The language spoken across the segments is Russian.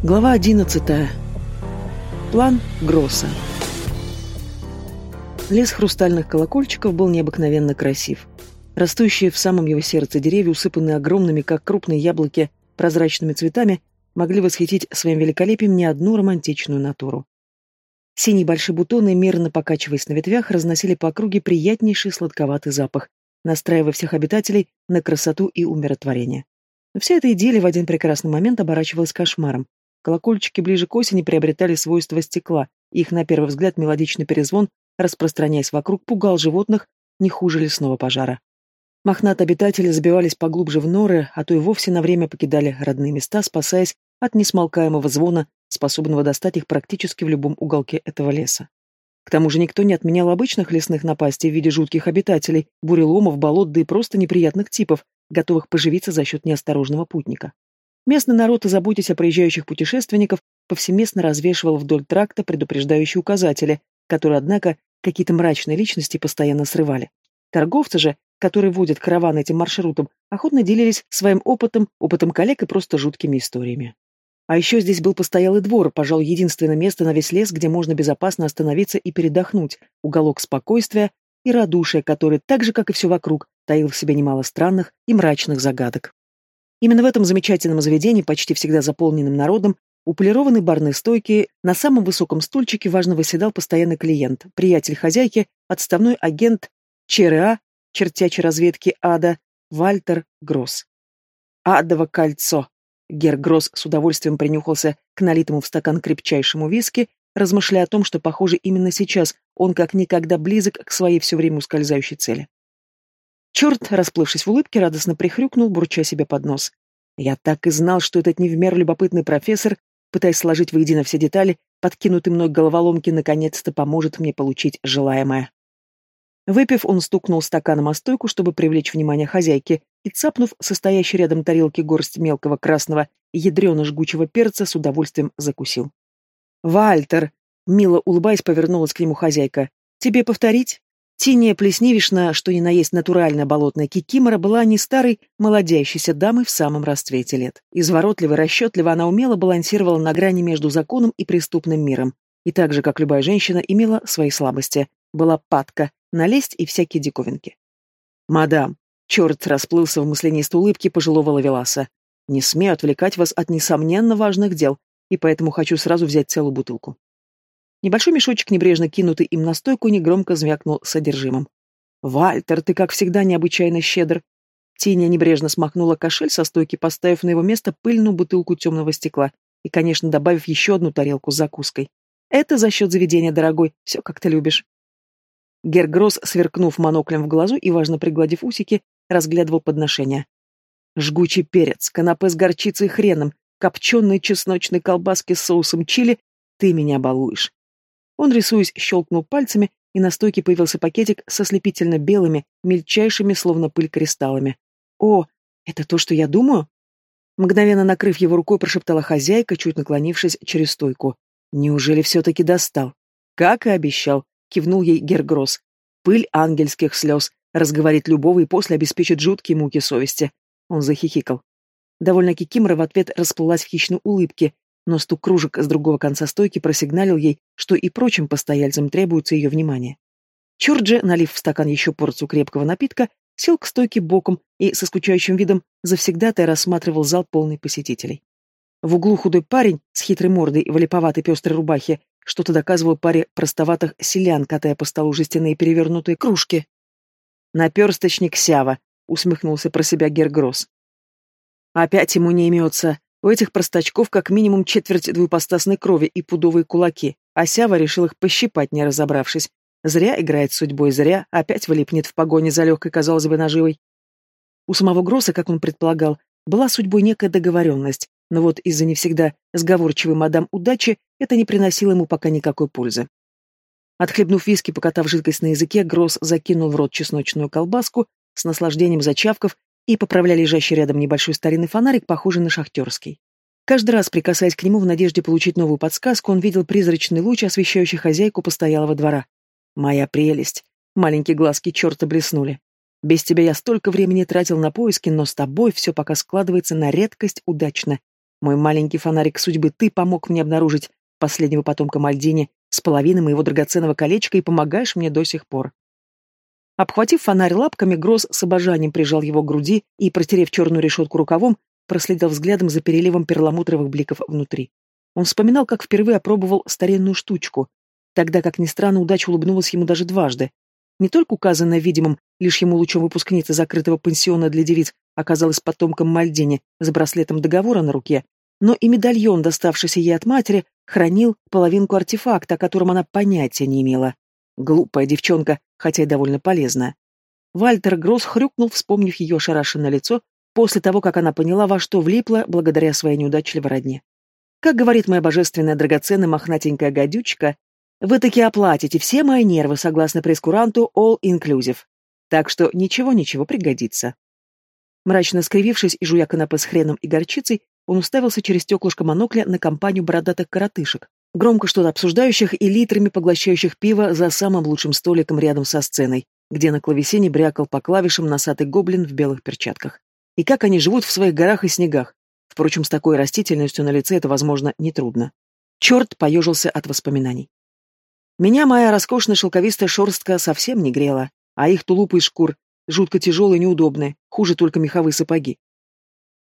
Глава 11. План Гросса. Лес хрустальных колокольчиков был необыкновенно красив. Растущие в самом его сердце деревья, усыпанные огромными, как крупные яблоки, прозрачными цветами, могли восхитить своим великолепием не одну романтичную натуру. Синие большие бутоны, мерно покачиваясь на ветвях, разносили по округе приятнейший сладковатый запах, настраивая всех обитателей на красоту и умиротворение. Но вся эта идея в один прекрасный момент оборачивалась кошмаром. Колокольчики ближе к осени приобретали свойства стекла, их, на первый взгляд, мелодичный перезвон, распространяясь вокруг, пугал животных не хуже лесного пожара. Мохнатые обитатели забивались поглубже в норы, а то и вовсе на время покидали родные места, спасаясь от несмолкаемого звона, способного достать их практически в любом уголке этого леса. К тому же никто не отменял обычных лесных напастей в виде жутких обитателей, буреломов, болот, да и просто неприятных типов, готовых поживиться за счет неосторожного путника. Местный народ, заботясь о проезжающих путешественников, повсеместно развешивал вдоль тракта предупреждающие указатели, которые, однако, какие-то мрачные личности постоянно срывали. Торговцы же, которые водят караван этим маршрутом, охотно делились своим опытом, опытом коллег и просто жуткими историями. А еще здесь был постоялый двор, пожалуй, единственное место на весь лес, где можно безопасно остановиться и передохнуть, уголок спокойствия и радушия, который, так же, как и все вокруг, таил в себе немало странных и мрачных загадок. Именно в этом замечательном заведении, почти всегда заполненным народом, у полированной барной стойки на самом высоком стульчике важно выседал постоянный клиент, приятель хозяйки, отставной агент ЧРА, чертячей разведки ада, Вальтер Гросс. «Адово кольцо!» Гер Гросс с удовольствием принюхался к налитому в стакан крепчайшему виски, размышляя о том, что, похоже, именно сейчас он как никогда близок к своей все время ускользающей цели. Черт, расплывшись в улыбке, радостно прихрюкнул, бурча себе под нос. Я так и знал, что этот не в меру любопытный профессор, пытаясь сложить воедино все детали, подкинутый мной головоломки, наконец-то поможет мне получить желаемое. Выпив, он стукнул стаканом о стойку, чтобы привлечь внимание хозяйки, и, цапнув состоящий рядом тарелки горсть мелкого красного ядрено-жгучего перца, с удовольствием закусил. «Вальтер!» — мило улыбаясь, повернулась к нему хозяйка. «Тебе повторить?» Тиния Плесневишна, что ни на есть натуральная болотная кикимора, была не старой, молодящейся дамой в самом расцвете лет. Изворотливо, расчетливо она умело балансировала на грани между законом и преступным миром. И так же, как любая женщина, имела свои слабости. Была падка, налезть и всякие диковинки. «Мадам!» Черт расплылся в мысленистой улыбке пожилого лавеласа. «Не смею отвлекать вас от несомненно важных дел, и поэтому хочу сразу взять целую бутылку». Небольшой мешочек, небрежно кинутый им на стойку, негромко звякнул содержимым. «Вальтер, ты, как всегда, необычайно щедр!» Тиня небрежно смахнула кошель со стойки, поставив на его место пыльную бутылку темного стекла и, конечно, добавив еще одну тарелку с закуской. «Это за счет заведения, дорогой, все как ты любишь». Гергросс, сверкнув моноклем в глазу и, важно пригладив усики, разглядывал подношение. Жгучий перец, канапе с горчицей и хреном, копченые чесночные колбаски с соусом чили. Ты меня балуешь. Он, рисуясь, щелкнул пальцами, и на стойке появился пакетик со слепительно белыми, мельчайшими, словно пыль, кристаллами. «О, это то, что я думаю?» Мгновенно накрыв его рукой, прошептала хозяйка, чуть наклонившись через стойку. «Неужели все-таки достал?» «Как и обещал», — кивнул ей Гергросс. «Пыль ангельских слез. Разговорит любого и после обеспечит жуткие муки совести». Он захихикал. Довольно Кикимора в ответ расплылась в хищной улыбке, но стук кружек с другого конца стойки просигналил ей, что и прочим постояльцам требуется ее внимание. Чорджи, налив в стакан еще порцию крепкого напитка, сел к стойке боком и со скучающим видом завсегдатая рассматривал зал полный посетителей. В углу худой парень с хитрой мордой в липоватой пестрой рубахе что-то доказывал паре простоватых селян, катая по столу жестяные перевернутые кружки. «Наперсточник Сява», — усмехнулся про себя Гергросс. «Опять ему не имется», у этих простачков как минимум четверть двупостасной крови и пудовые кулаки, а Сява решил их пощипать, не разобравшись. Зря играет судьбой, зря опять вылипнет в погоне за легкой, казалось бы, наживой. У самого Гросса, как он предполагал, была судьбой некая договоренность, но вот из-за не всегда сговорчивой мадам удачи это не приносило ему пока никакой пользы. Отхлебнув виски, покатав жидкость на языке, Гросс закинул в рот чесночную колбаску, с наслаждением зачавков и поправляя лежащий рядом небольшой старинный фонарик, похожий на шахтерский. Каждый раз, прикасаясь к нему в надежде получить новую подсказку, он видел призрачный луч, освещающий хозяйку постоялого двора. «Моя прелесть!» Маленькие глазки черта блеснули. «Без тебя я столько времени тратил на поиски, но с тобой все пока складывается на редкость удачно. Мой маленький фонарик судьбы, ты помог мне обнаружить последнего потомка Мальдини с половиной моего драгоценного колечка и помогаешь мне до сих пор. Обхватив фонарь лапками, Гроз с обожанием прижал его к груди и, протерев черную решетку рукавом, проследил взглядом за переливом перламутровых бликов внутри. Он вспоминал, как впервые опробовал старинную штучку, тогда, как ни странно, удача улыбнулась ему даже дважды. Не только указанная видимым лишь ему лучом выпускницы закрытого пансиона для девиц оказалась потомком Мальдини с браслетом договора на руке, но и медальон, доставшийся ей от матери, хранил половинку артефакта, о котором она понятия не имела. Глупая девчонка, хотя и довольно полезная. Вальтер Гросс хрюкнул, вспомнив ее ошарашенное лицо, после того, как она поняла, во что влипла благодаря своей неудачливой родне. Как говорит моя божественная драгоценная мохнатенькая гадючка, вы таки оплатите все мои нервы согласно прескуранту All Inclusive. Так что ничего-ничего пригодится. Мрачно скривившись и жуя канапе с хреном и горчицей, он уставился через стеклышко монокля на компанию бородатых коротышек, громко что-то обсуждающих и литрами поглощающих пиво за самым лучшим столиком рядом со сценой, где на клавесине брякал по клавишам носатый гоблин в белых перчатках. И как они живут в своих горах и снегах. Впрочем, с такой растительностью на лице это, возможно, нетрудно. Черт поежился от воспоминаний. Меня моя роскошная шелковистая шерстка совсем не грела, а их тулупы из шкур жутко тяжелые и неудобные, хуже только меховые сапоги.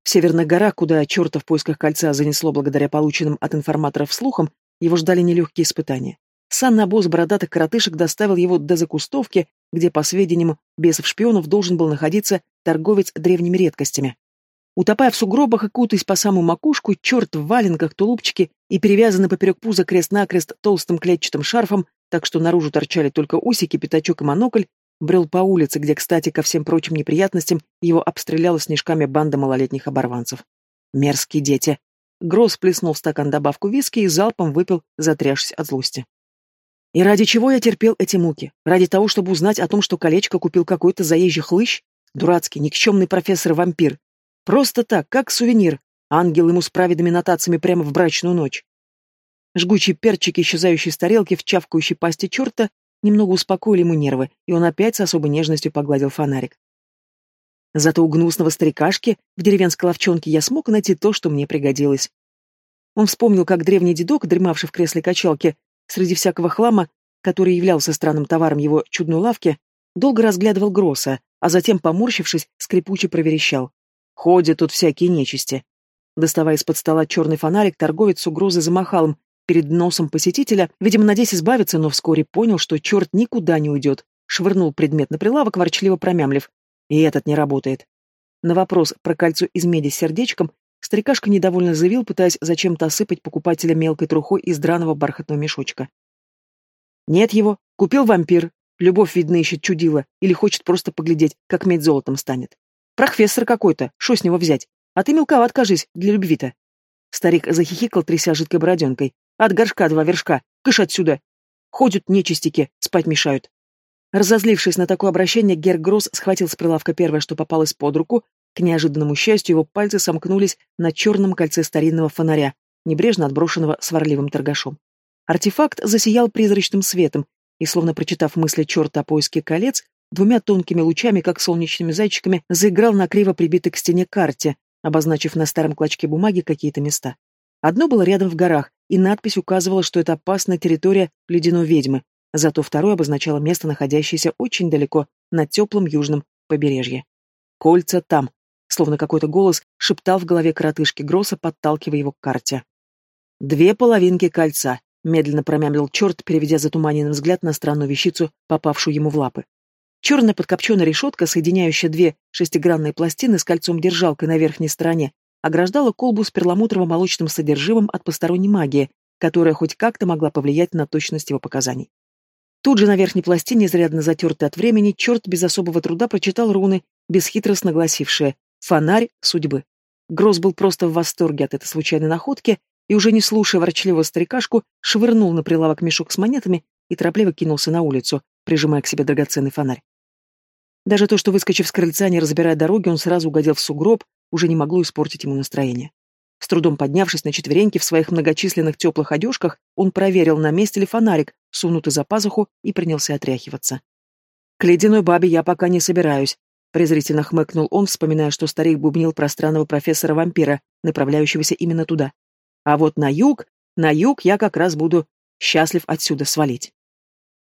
В северных горах, куда черта в поисках кольца занесло благодаря полученным от информаторов слухам, его ждали нелегкие испытания. Санный обоз бородатых коротышек доставил его до закустовки, где, по сведениям бесов-шпионов, должен был находиться торговец древними редкостями. Утопая в сугробах и кутаясь по самую макушку, черт в валенках, тулупчике и перевязанный поперек пуза крест-накрест толстым клетчатым шарфом, так что наружу торчали только усики, пятачок и монокль, брел по улице, где, кстати, ко всем прочим неприятностям, его обстреляла снежками банда малолетних оборванцев. Мерзкие дети. Гросс плеснул в стакан добавку виски и залпом выпил, затрясшись от злости. И ради чего я терпел эти муки? Ради того, чтобы узнать о том, что колечко купил какой-то заезжий хлыщ? Дурацкий, никчемный профессор-вампир. Просто так, как сувенир. Ангел ему с праведными нотациями прямо в брачную ночь. Жгучие перчики, исчезающие с тарелки в чавкающей пасти черта, немного успокоили ему нервы, и он опять с особой нежностью погладил фонарик. Зато у гнусного старикашки в деревенской ловчонке я смог найти то, что мне пригодилось. Он вспомнил, как древний дедок, дремавший в кресле качалки, среди всякого хлама, который являлся странным товаром его чудной лавки, долго разглядывал Гросса, а затем, поморщившись, скрипуче проверещал. «Ходят тут всякие нечисти». Доставая из-под стола черный фонарик, торговец с угрозой замахал им, перед носом посетителя, видимо, надеясь избавиться, но вскоре понял, что черт никуда не уйдет. Швырнул предмет на прилавок, ворчливо промямлив. И этот не работает. На вопрос про кольцо из меди с сердечком старикашка недовольно заявил, пытаясь зачем-то осыпать покупателя мелкой трухой из драного бархатного мешочка. Нет его, купил вампир. Любовь, видно, ищет чудила, или хочет просто поглядеть, как медь золотом станет. Профессор какой-то, что с него взять? А ты мелковат, кажись, для любви-то. Старик захихикал, тряся жидкой бороденкой. От горшка два вершка. Кыш отсюда. Ходят нечистики, спать мешают. Разозлившись на такое обращение, Гергросс схватил с прилавка первое, что попалось под руку. К неожиданному счастью, его пальцы сомкнулись на черном кольце старинного фонаря, небрежно отброшенного сварливым торгашом. Артефакт засиял призрачным светом, и, словно прочитав мысли черта о поиске колец, двумя тонкими лучами, как солнечными зайчиками, заиграл на криво прибитой к стене карте, обозначив на старом клочке бумаги какие-то места. Одно было рядом в горах, и надпись указывала, что это опасная территория ледяной ведьмы, зато второе обозначало место, находящееся очень далеко, на теплом южном побережье. «Кольца там», словно какой-то голос шептал в голове коротышки Гросса, подталкивая его к карте. «Две половинки кольца», — медленно промямлил черт, переведя затуманенный взгляд на странную вещицу, попавшую ему в лапы. Черная подкопченая решетка, соединяющая две шестигранные пластины с кольцом-держалкой на верхней стороне, ограждала колбу с перламутрово-молочным содержимым от посторонней магии, которая хоть как-то могла повлиять на точность его показаний. Тут же на верхней пластине, изрядно затертой от времени, черт без особого труда прочитал руны, бесхитростно гласившие «Фонарь судьбы». Гроз был просто в восторге от этой случайной находки и, уже не слушая ворчливого старикашку, швырнул на прилавок мешок с монетами и торопливо кинулся на улицу, прижимая к себе драгоценный фонарь. Даже то, что, выскочив с крыльца, не разбирая дороги, он сразу угодил в сугроб, уже не могло испортить ему настроение. С трудом поднявшись на четвереньки в своих многочисленных теплых одежках, он проверил, на месте ли фонарик, сунутый за пазуху, и принялся отряхиваться. «К ледяной бабе я пока не собираюсь», — презрительно хмыкнул он, вспоминая, что старик бубнил про странного профессора-вампира, направляющегося именно туда. А вот на юг, на юг я как раз буду счастлив отсюда свалить.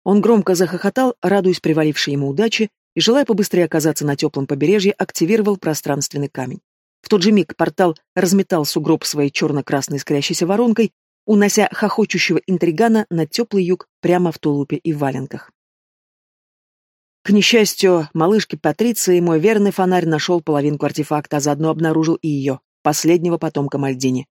Он громко захохотал, радуясь привалившей ему удаче, и, желая побыстрее оказаться на теплом побережье, активировал пространственный камень. В тот же миг портал разметал сугроб своей черно-красной искрящейся воронкой, унося хохочущего интригана на теплый юг прямо в тулупе и валенках. К несчастью, малышке Патриции мой верный фонарь нашел половинку артефакта, а заодно обнаружил и ее, последнего потомка Мальдини.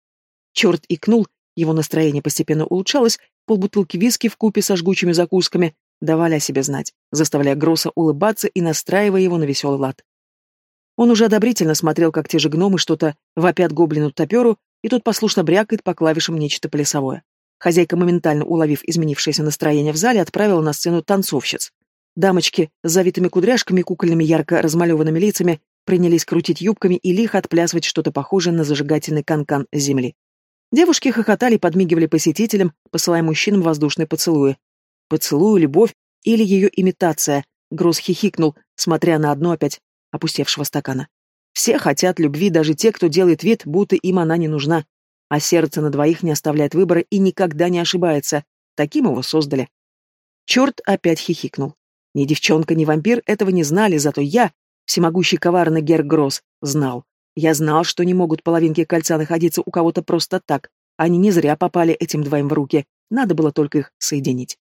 Черт икнул, его настроение постепенно улучшалось, полбутылки виски в купе со жгучими закусками давали о себе знать, заставляя Гросса улыбаться и настраивая его на веселый лад. Он уже одобрительно смотрел, как те же гномы что-то вопят гоблину-топеру, и тот послушно брякает по клавишам нечто плясовое. Хозяйка, моментально уловив изменившееся настроение в зале, отправила на сцену танцовщиц. Дамочки с завитыми кудряшками и кукольными ярко размалеванными лицами принялись крутить юбками и лихо отплясывать что-то похожее на зажигательный канкан -кан земли. Девушки хохотали и подмигивали посетителям, посылая мужчинам воздушные поцелуи. Поцелуй, любовь или ее имитация, Гроз хихикнул, смотря на одно опять опустевшего стакана. Все хотят любви, даже те, кто делает вид, будто им она не нужна. А сердце на двоих не оставляет выбора и никогда не ошибается. Таким его создали. Черт опять хихикнул. Ни девчонка, ни вампир этого не знали, зато я, всемогущий коварный Гергросс, знал. Я знал, что не могут половинки кольца находиться у кого-то просто так. Они не зря попали этим двоим в руки. Надо было только их соединить.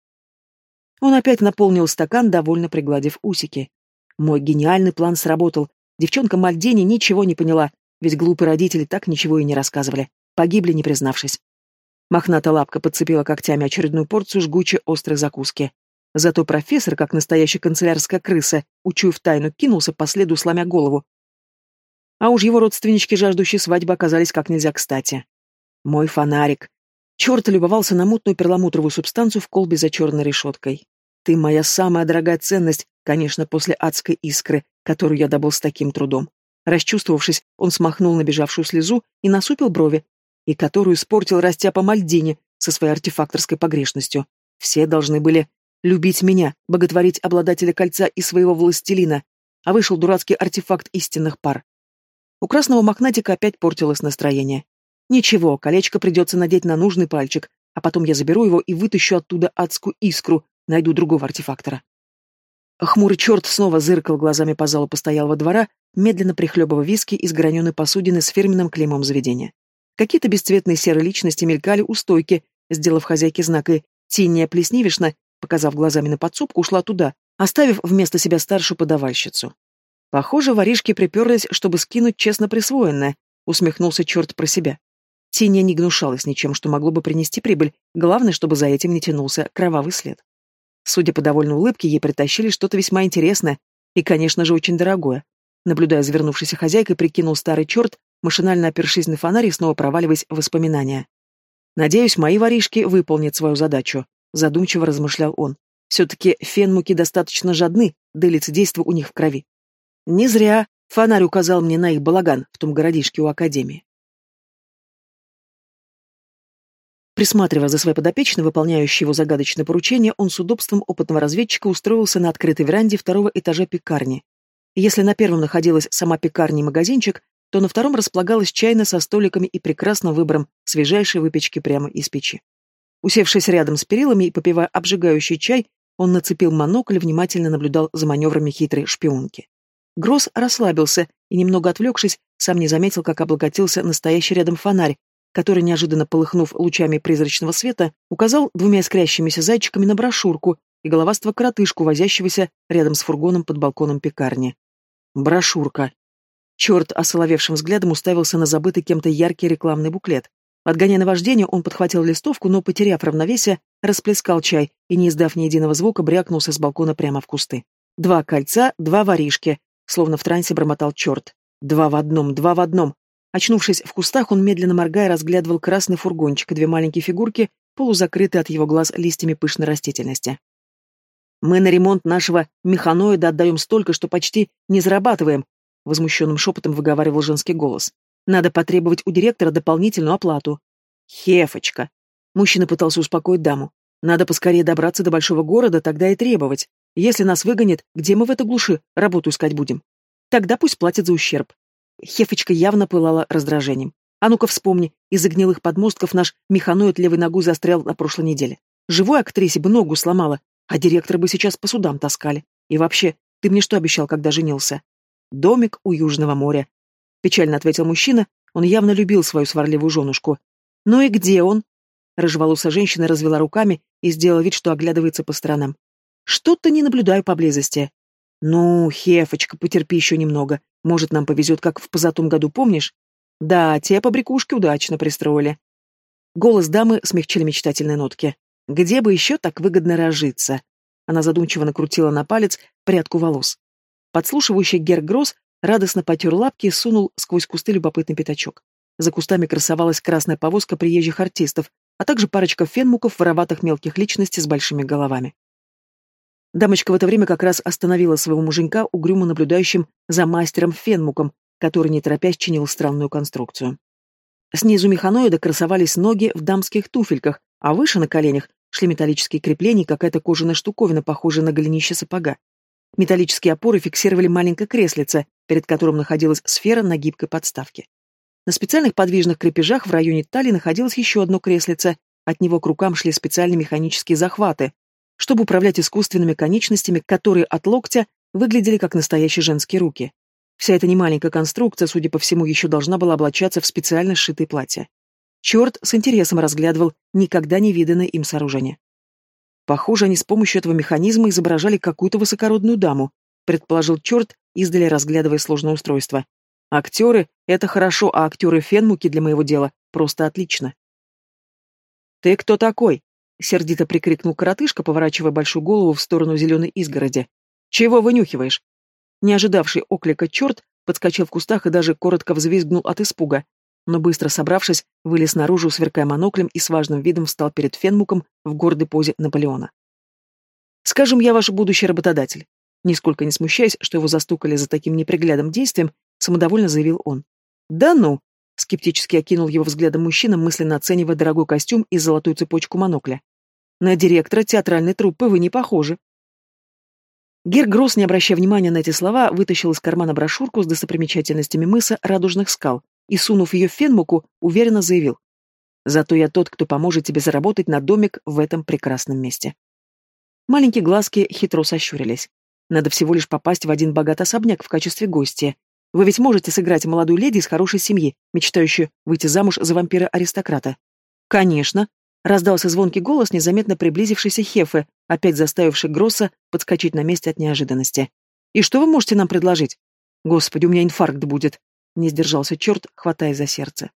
Он опять наполнил стакан, довольно пригладив усики. Мой гениальный план сработал. Девчонка Мальдени ничего не поняла, ведь глупые родители так ничего и не рассказывали. Погибли, не признавшись. Мохната лапка подцепила когтями очередную порцию жгучей острой закуски. Зато профессор, как настоящая канцелярская крыса, учуяв тайну, кинулся по следу, сломя голову. А уж его родственнички, жаждущие свадьбы, оказались как нельзя кстати. Мой фонарик. Черт любовался на мутную перламутровую субстанцию в колбе за черной решеткой. Ты моя самая дорогая ценность, конечно, после адской искры, которую я добыл с таким трудом. Расчувствовавшись, он смахнул набежавшую слезу и насупил брови, и которую испортил растяпа Мальдини со своей артефакторской погрешностью. Все должны были любить меня, боготворить обладателя кольца и своего властелина, а вышел дурацкий артефакт истинных пар. У красного мохнатика опять портилось настроение. Ничего, колечко придется надеть на нужный пальчик, а потом я заберу его и вытащу оттуда адскую искру, найду другого артефактора. Хмурый черт снова зыркал глазами по залу постоялого двора, медленно прихлебывая виски из граненой посудины с фирменным клеймом заведения. Какие-то бесцветные серые личности мелькали у стойки, сделав хозяйке знак, и Тинния Плесневишна показав глазами на подсобку, ушла туда, оставив вместо себя старшую подавальщицу. Похоже, воришки приперлись, чтобы скинуть честно присвоенное, усмехнулся черт про себя. Тиня не гнушалась ничем, что могло бы принести прибыль, главное, чтобы за этим не тянулся кровавый след. Судя по довольной улыбке, ей притащили что-то весьма интересное и, конечно же, очень дорогое. Наблюдая за вернувшейся хозяйкой, прикинул старый черт, машинально опершись на фонарь и снова проваливаясь в воспоминания. Надеюсь, мои воришки выполнят свою задачу задумчиво размышлял он. Все-таки фенмуки достаточно жадны, да и лицедейство у них в крови. Не зря фонарь указал мне на их балаган в том городишке у Академии. Присматривая за своей подопечной, выполняющей его загадочное поручение, он с удобством опытного разведчика устроился на открытой веранде второго этажа пекарни. Если на первом находилась сама пекарня и магазинчик, то на втором располагалась чайна со столиками и прекрасным выбором свежайшей выпечки прямо из печи. Усевшись рядом с перилами и попивая обжигающий чай, он нацепил монокль и внимательно наблюдал за маневрами хитрой шпионки. Гросс расслабился и, немного отвлекшись, сам не заметил, как облокотился настоящий рядом фонарь, который, неожиданно полыхнув лучами призрачного света, указал двумя искрящимися зайчиками на брошюрку и головастого коротышку, возящегося рядом с фургоном под балконом пекарни. Брошюрка. Черт осоловевшим взглядом уставился на забытый кем-то яркий рекламный буклет. Отгоняя наваждение, он подхватил листовку, но, потеряв равновесие, расплескал чай и, не издав ни единого звука, брякнулся с балкона прямо в кусты. Два кольца, два воришки, словно в трансе бормотал черт. Два в одном, два в одном. Очнувшись в кустах, он, медленно моргая, разглядывал красный фургончик и две маленькие фигурки, полузакрытые от его глаз листьями пышной растительности. «Мы на ремонт нашего механоида отдаем столько, что почти не зарабатываем», возмущенным шепотом выговаривал женский голос. Надо потребовать у директора дополнительную оплату. Хефочка. Мужчина пытался успокоить даму. Надо поскорее добраться до большого города, тогда и требовать. Если нас выгонят, где мы в этой глуши работу искать будем? Тогда пусть платят за ущерб. Хефочка явно пылала раздражением. А ну-ка вспомни, из-за гнилых подмостков наш механоид левой ногой застрял на прошлой неделе. Живой актрисе бы ногу сломала, а директора бы сейчас по судам таскали. И вообще, ты мне что обещал, когда женился? Домик у Южного моря. Печально ответил мужчина, он явно любил свою сварливую женушку. Ну и где он? Рыжеволосая женщина развела руками и сделала вид, что оглядывается по сторонам. Что-то не наблюдаю поблизости. Ну, Хефочка, потерпи еще немного. Может, нам повезет, как в позатом году, помнишь? Да, те побрякушки удачно пристроили. Голос дамы смягчили мечтательные нотки. Где бы еще так выгодно разжиться? Она задумчиво накрутила на палец прядку волос. Подслушивающий Гергросс радостно потер лапки и сунул сквозь кусты любопытный пятачок. За кустами красовалась красная повозка приезжих артистов, а также парочка фенмуков, вороватых мелких личностей с большими головами. Дамочка в это время как раз остановила своего муженька, угрюмо наблюдающим за мастером Фенмуком, который, не торопясь, чинил странную конструкцию. Снизу механоида красовались ноги в дамских туфельках, а выше, на коленях, шли металлические крепления какая-то кожаная штуковина, похожая на голенище сапога. Металлические опоры фиксировали маленькое креслице, перед которым находилась сфера на гибкой подставке. На специальных подвижных крепежах в районе талии находилось еще одно креслице, от него к рукам шли специальные механические захваты, чтобы управлять искусственными конечностями, которые от локтя выглядели как настоящие женские руки. Вся эта немаленькая конструкция, судя по всему, еще должна была облачаться в специально сшитые платья. Черт с интересом разглядывал никогда не виданное им сооружение. Похоже, они с помощью этого механизма изображали какую-то высокородную даму, предположил черт, издали разглядывая сложное устройство. Актеры — это хорошо, а актеры Фенмуки для моего дела просто отлично. «Ты кто такой?» — сердито прикрикнул коротышка, поворачивая большую голову в сторону зеленой изгороди. «Чего вынюхиваешь?» Не ожидавший оклика черт подскочил в кустах и даже коротко взвизгнул от испуга, но быстро собравшись, вылез наружу, сверкая моноклем и с важным видом встал перед Фенмуком в гордой позе Наполеона. «Скажем, я ваш будущий работодатель». Нисколько не смущаясь, что его застукали за таким неприглядным действием, самодовольно заявил он. «Да ну!» — скептически окинул его взглядом мужчина, мысленно оценивая дорогой костюм и золотую цепочку монокля. «На директора театральной труппы вы не похожи». Гергросс, не обращая внимания на эти слова, вытащил из кармана брошюрку с достопримечательностями мыса Радужных скал и, сунув ее в Фенмуку, уверенно заявил. «Зато я тот, кто поможет тебе заработать на домик в этом прекрасном месте». Маленькие глазки хитро сощурились. Надо всего лишь попасть в один богатый особняк в качестве гостя. Вы ведь можете сыграть молодую леди из хорошей семьи, мечтающую выйти замуж за вампира-аристократа. Конечно, раздался звонкий голос незаметно приблизившейся Хефы, опять заставивший Гросса подскочить на месте от неожиданности. И что вы можете нам предложить? Господи, у меня инфаркт будет, не сдержался черт, хватая за сердце.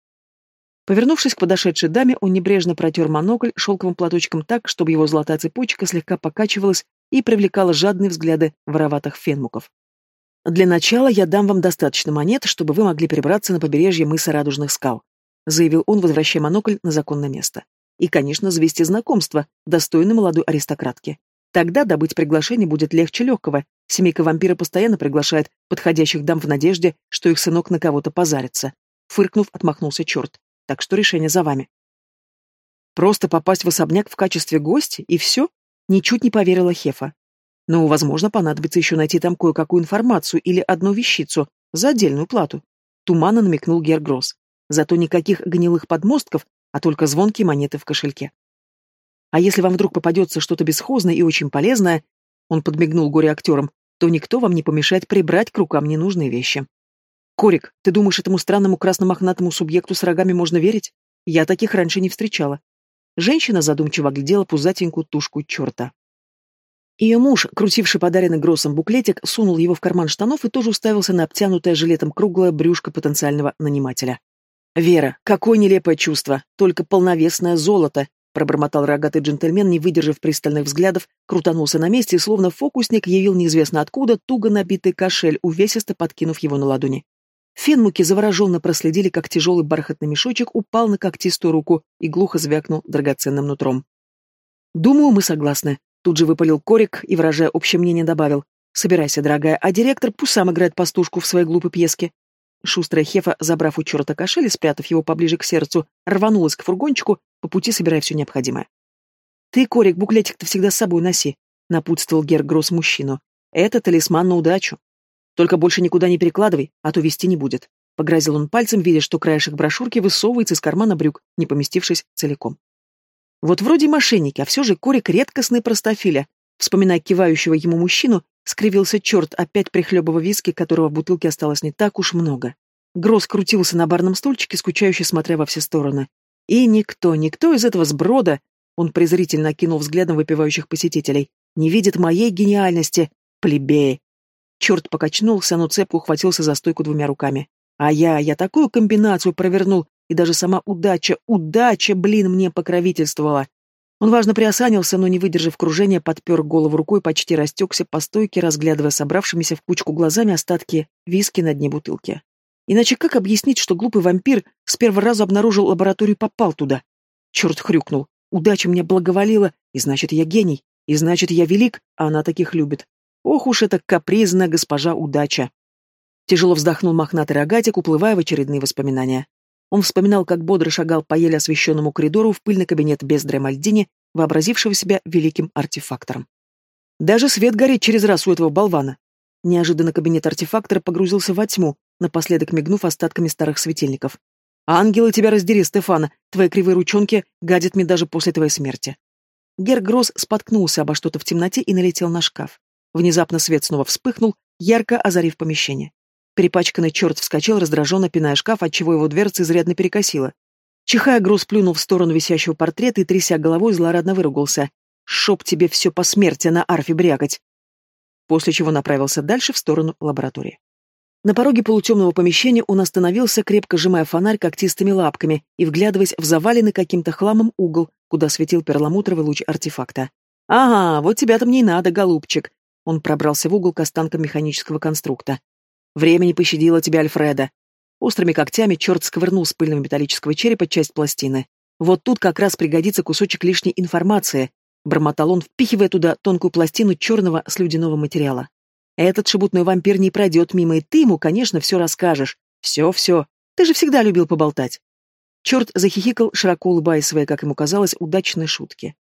Повернувшись к подошедшей даме, он небрежно протер монокль шелковым платочком так, чтобы его золотая цепочка слегка покачивалась и привлекала жадные взгляды вороватых фенмуков. «Для начала я дам вам достаточно монет, чтобы вы могли перебраться на побережье мыса Радужных скал», заявил он, возвращая монокль на законное место. «И, конечно, завести знакомство, достойной молодой аристократки. Тогда добыть приглашение будет легче легкого. Семейка вампира постоянно приглашает подходящих дам в надежде, что их сынок на кого-то позарится. Фыркнув, отмахнулся черт. Так что решение за вами. Просто попасть в особняк в качестве гостя, и все? Ничуть не поверила Хефа. Но, возможно, понадобится еще найти там кое-какую информацию или одну вещицу за отдельную плату. Туманно намекнул Гергросс. Зато никаких гнилых подмостков, а только звонкие монеты в кошельке. А если вам вдруг попадется что-то бесхозное и очень полезное, он подмигнул горе-актерам, то никто вам не помешает прибрать к рукам ненужные вещи. Корик, ты думаешь, этому странному красномохнатому субъекту с рогами можно верить? Я таких раньше не встречала. Женщина задумчиво оглядела пузатенькую тушку черта. Ее муж, крутивший подаренный Гроссом буклетик, сунул его в карман штанов и тоже уставился на обтянутое жилетом круглое брюшко потенциального нанимателя. «Вера, какое нелепое чувство! Только полновесное золото!» пробормотал рогатый джентльмен, не выдержав пристальных взглядов, крутанулся на месте и, словно фокусник, явил неизвестно откуда туго набитый кошель, увесисто подкинув его на ладони. Фенмуки завороженно проследили, как тяжелый бархатный мешочек упал на когтистую руку и глухо звякнул драгоценным нутром. «Думаю, мы согласны», — тут же выпалил Корик и, выражая общее мнение, добавил. «Собирайся, дорогая, а директор пусть сам играет пастушку в своей глупой пьеске». Шустрая Хефа, забрав у черта кошель и спрятав его поближе к сердцу, рванулась к фургончику, по пути собирая все необходимое. «Ты, Корик, буклетик-то всегда с собой носи», — напутствовал Гергросс мужчину. «Это талисман на удачу. Только больше никуда не перекладывай, а то вести не будет. Погрозил он пальцем, видя, что краешек брошюрки высовывается из кармана брюк, не поместившись целиком. Вот вроде мошенники, а все же Корик редкостный простофиля. Вспоминая кивающего ему мужчину, скривился черт, опять прихлебывая виски, которого в бутылке осталось не так уж много. Гроз крутился на барном стульчике, скучающе смотря во все стороны. И никто, никто из этого сброда, он презрительно окинул взглядом выпивающих посетителей, не видит моей гениальности, плебеи. Черт покачнулся, но цепко ухватился за стойку двумя руками. А я, я такую комбинацию провернул, и даже сама удача, удача, блин, мне покровительствовала. Он важно приосанился, но, не выдержав кружения, подпер голову рукой, почти растекся по стойке, разглядывая собравшимися в кучку глазами остатки виски на дне бутылки. Иначе как объяснить, что глупый вампир с первого раза обнаружил лабораторию и попал туда? Черт хрюкнул. Удача мне благоволила, и значит, я гений, и значит, я велик, а она таких любит. Ох уж эта капризная госпожа удача. Тяжело вздохнул мохнатый рогатик, уплывая в очередные воспоминания. Он вспоминал, как бодро шагал по еле освещенному коридору в пыльный кабинет без Дремальдини, вообразившего себя великим артефактором. Даже свет горит через раз у этого болвана. Неожиданно кабинет артефактора погрузился во тьму, напоследок мигнув остатками старых светильников. «Ангелы тебя раздери, Стефана! Твои кривые ручонки гадят мне даже после твоей смерти!» Гергросс споткнулся обо что-то в темноте и налетел на шкаф. Внезапно свет снова вспыхнул, ярко озарив помещение. Перепачканный черт вскочил, раздраженно пиная шкаф, отчего его дверца изрядно перекосила. Чихая, Груз плюнул в сторону висящего портрета и, тряся головой, злорадно выругался. «Шоп тебе все по смерти на арфе брякать!» После чего направился дальше в сторону лаборатории. На пороге полутемного помещения он остановился, крепко сжимая фонарь когтистыми лапками и вглядываясь в заваленный каким-то хламом угол, куда светил перламутровый луч артефакта. «Ага, вот тебя-то мне и надо, голубчик!» Он пробрался в угол к останкам механического конструкта. Время не пощадило тебя, Альфреда. Острыми когтями черт сковырнул с пыльного металлического черепа часть пластины. Вот тут как раз пригодится кусочек лишней информации, бормотал он, впихивая туда тонкую пластину черного слюдяного материала. Этот шебутной вампир не пройдет мимо, и ты ему, конечно, все расскажешь. Все-все. Ты же всегда любил поболтать. Черт захихикал, широко улыбаясь своей, как ему казалось, удачной шутке.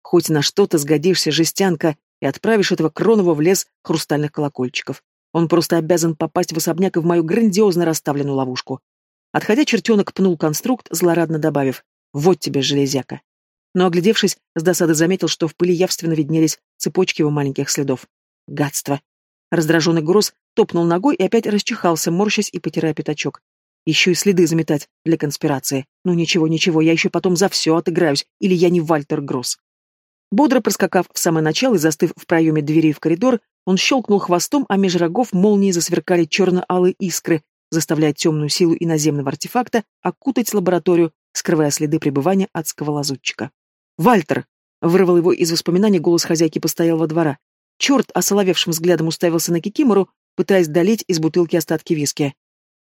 Хоть на что-то сгодишься, жестянка, и отправишь этого Кронова в лес хрустальных колокольчиков. Он просто обязан попасть в особняк и в мою грандиозно расставленную ловушку. Отходя, чертенок пнул конструкт, злорадно добавив «Вот тебе, железяка». Но, оглядевшись, с досады заметил, что в пыли явственно виднелись цепочки его маленьких следов. Гадство. Раздраженный Гроз топнул ногой и опять расчихался, морщась и потирая пятачок. Еще и следы заметать для конспирации. Ну ничего, ничего, я еще потом за все отыграюсь, или я не Вальтер Гросс. Бодро проскакав в самое начало и застыв в проеме двери в коридор, он щелкнул хвостом, а меж рогов молнии засверкали черно-алые искры, заставляя темную силу иноземного артефакта окутать лабораторию, скрывая следы пребывания адского лазутчика. «Вальтер!» — вырвал его из воспоминаний голос хозяйки постоялого двора. Черт осоловевшим взглядом уставился на Кикимору, пытаясь долить из бутылки остатки виски.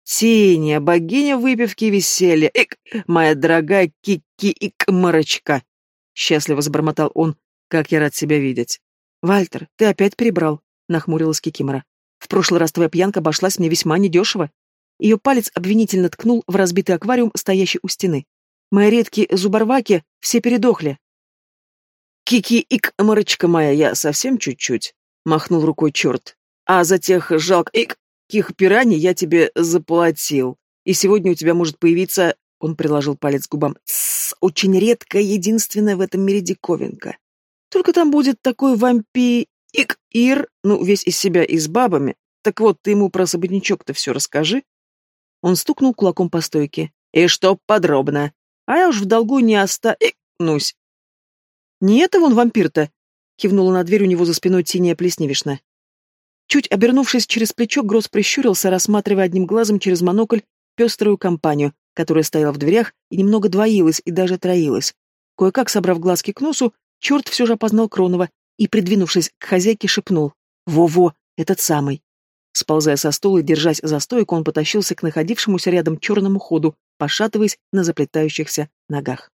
«Синяя, богиня выпивки и веселья! Эк, моя дорогая Кики-ик-морочка!» Счастливо забормотал он. «Как я рад себя видеть!» «Вальтер, ты опять перебрал!» — нахмурилась Кикимора. «В прошлый раз твоя пьянка обошлась мне весьма недешево». Ее палец обвинительно ткнул в разбитый аквариум, стоящий у стены. «Мои редкие зубарваки все передохли». «Кики-ик, морочка моя, я совсем чуть-чуть», — махнул рукой черт. «А за тех жалких пираний я тебе заплатил. И сегодня у тебя может появиться...» Он приложил палец к губам. «Тссс, очень редкая, единственная в этом мире диковинка. Только там будет такой вампи... Ик-ир, ну, весь из себя и с бабами. Так вот, ты ему про особнячок-то все расскажи. Он стукнул кулаком по стойке. И что подробно. А я уж в долгу не останусь. Не это вон вампир-то, кивнула на дверь у него за спиной тиняя плесневишна. Чуть обернувшись через плечо, Гросс прищурился, рассматривая одним глазом через монокль пеструю компанию, которая стояла в дверях и немного двоилась и даже троилась. Кое-как, собрав глазки к носу, черт все же опознал Кронова и, придвинувшись к хозяйке, шепнул «Во-во, этот самый». Сползая со стула и держась за стойку, он потащился к находившемуся рядом черному ходу, пошатываясь на заплетающихся ногах.